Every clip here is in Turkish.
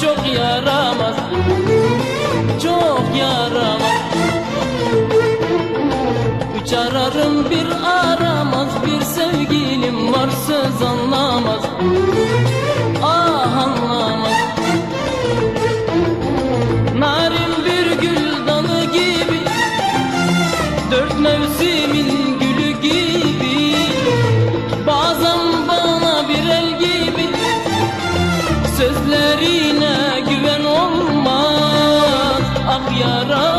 çok yaramaz. Çok yaramaz. Üç ararım bir aramaz. Bir sevgilim var söz anlamaz. Olmaz Ah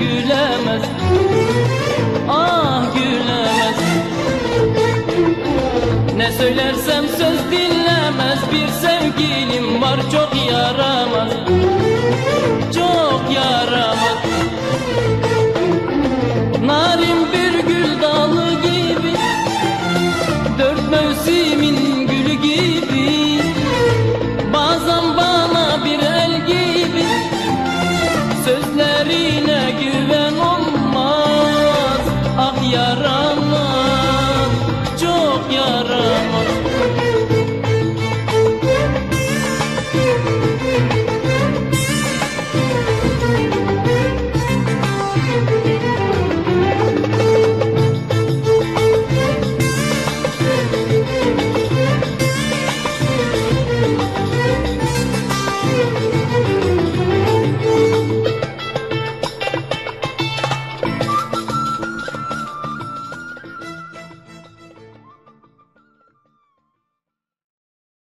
gülemez. Ah gülemez. Ne söylersem söz dinlemez. Bir sevgilim var çok yaramaz. Çok yaramaz. Narin bir gül dalı gibi Dört mevsimin